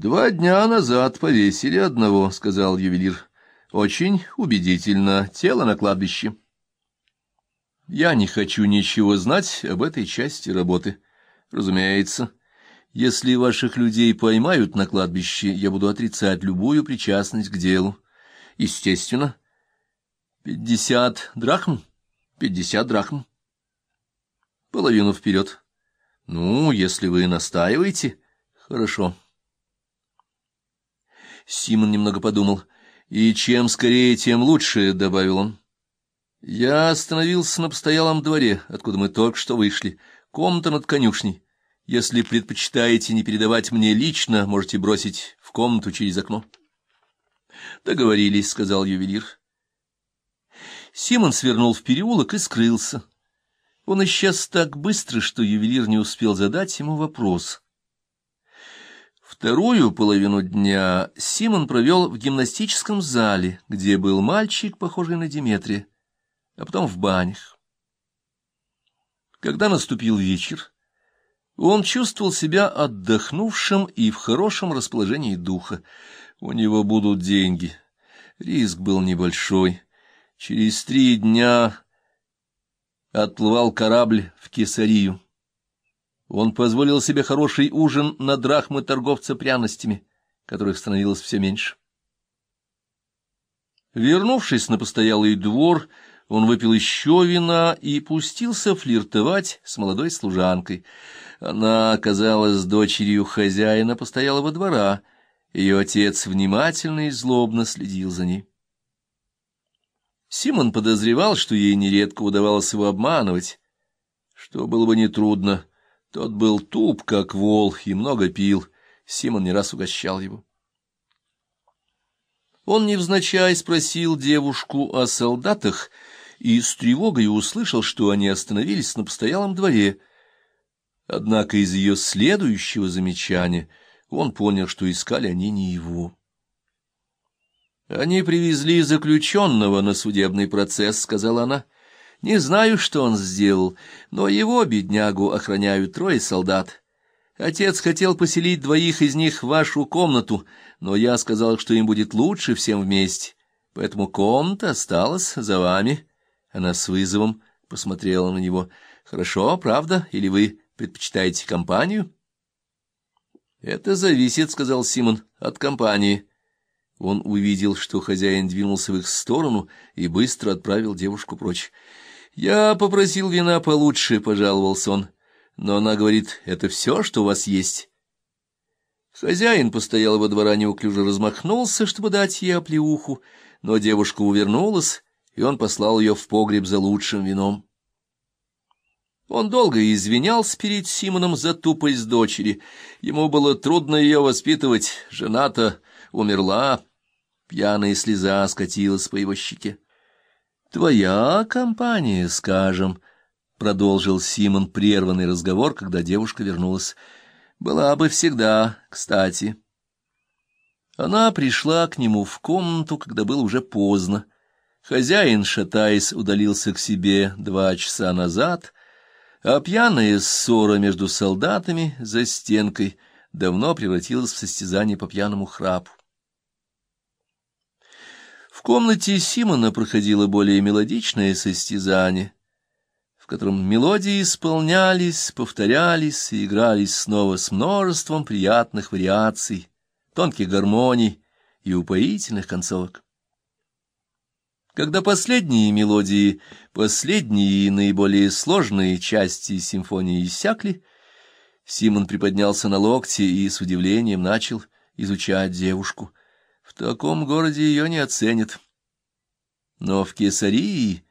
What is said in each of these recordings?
Два дня назад повесили одного, — сказал ювелир. Очень убедительно. Тело на кладбище. Я не хочу ничего знать об этой части работы. Разумеется, если ваших людей поймают на кладбище, я буду отрицать любую причастность к делу. Естественно. Пятьдесят драхм? Пятьдесят драхм. Половину вперед. Ну, если вы настаиваете, хорошо. Симон немного подумал. «И чем скорее, тем лучше», — добавил он. Я остановился на постоялом дворе, откуда мы только что вышли. Комната над конюшней. Если предпочитаете не передавать мне лично, можете бросить в комнату через окно. Договорились, — сказал ювелир. Симон свернул в переулок и скрылся. Он исчез так быстро, что ювелир не успел задать ему вопрос. Вторую половину дня Симон провел в гимнастическом зале, где был мальчик, похожий на Диметрия, а потом в банях. Когда наступил вечер, он чувствовал себя отдохнувшим и в хорошем расположении духа. У него будут деньги. Риск был небольшой. Через три дня отплывал корабль в Кесарию. Он позволил себе хороший ужин на драхмы торговца пряностями, которых становилось все меньше. Вернувшись на постоялый двор, он выпил еще вина и пустился флиртовать с молодой служанкой. Она оказалась дочерью хозяина постоялого двора. Ее отец внимательно и злобно следил за ней. Симон подозревал, что ей нередко удавалось его обманывать, что было бы нетрудно — тот был туп, как вол, и много пил. Симон не раз угощал его. Он невзначай спросил девушку о солдатах и с тревогой услышал, что они остановились на постоялом дворе. Однако из ее следующего замечания он понял, что искали они не его. «Они привезли заключенного на судебный процесс», — сказала она. Не знаю, что он сделал, но его, беднягу, охраняют трое солдат. Отец хотел поселить двоих из них в вашу комнату, но я сказал, что им будет лучше всем вместе, поэтому комната осталась за вами. Она с вызовом посмотрела на него. Хорошо, правда, или вы предпочитаете компанию? Это зависит, — сказал Симон, — от компании. Он увидел, что хозяин двинулся в их сторону и быстро отправил девушку прочь. «Я попросил вина получше», — пожаловался он. «Но она говорит, это все, что у вас есть». Хозяин постоялого двора неуклюже размахнулся, чтобы дать ей оплеуху, но девушка увернулась, и он послал ее в погреб за лучшим вином. Он долго извинялся перед Симоном за тупость дочери. Ему было трудно ее воспитывать, жена-то умерла. Пьяная слеза скатилась по его щеке. Твоя компания, скажем, — продолжил Симон прерванный разговор, когда девушка вернулась. Была бы всегда, кстати. Она пришла к нему в комнату, когда было уже поздно. Хозяин, шатаясь, удалился к себе два часа назад, а пьяная ссора между солдатами за стенкой давно превратилась в состязание по пьяному храпу. В комнате Симона проходило более мелодичное состязание, в котором мелодии исполнялись, повторялись и игрались снова с множеством приятных вариаций, тонких гармоний и упоительных концовок. Когда последние мелодии, последние и наиболее сложные части симфонии иссякли, Симон приподнялся на локте и с удивлением начал изучать девушку — в таком городе ее не оценят. Но в Кесарии...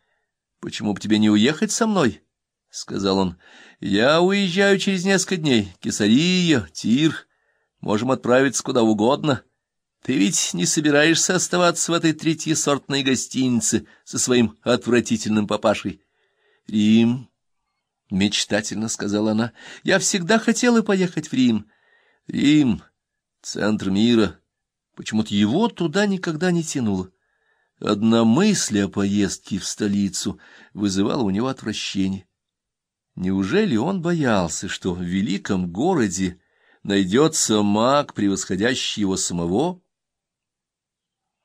Почему бы тебе не уехать со мной? — сказал он. — Я уезжаю через несколько дней. Кесария, Тир. Можем отправиться куда угодно. Ты ведь не собираешься оставаться в этой третьесортной гостинице со своим отвратительным папашей? — Рим, — мечтательно сказала она. — Я всегда хотела поехать в Рим. Рим — центр мира. Почему-то его туда никогда не тянуло. Одна мысль о поездке в столицу вызывала у него отвращение. Неужели он боялся, что в великом городе найдется маг, превосходящий его самого,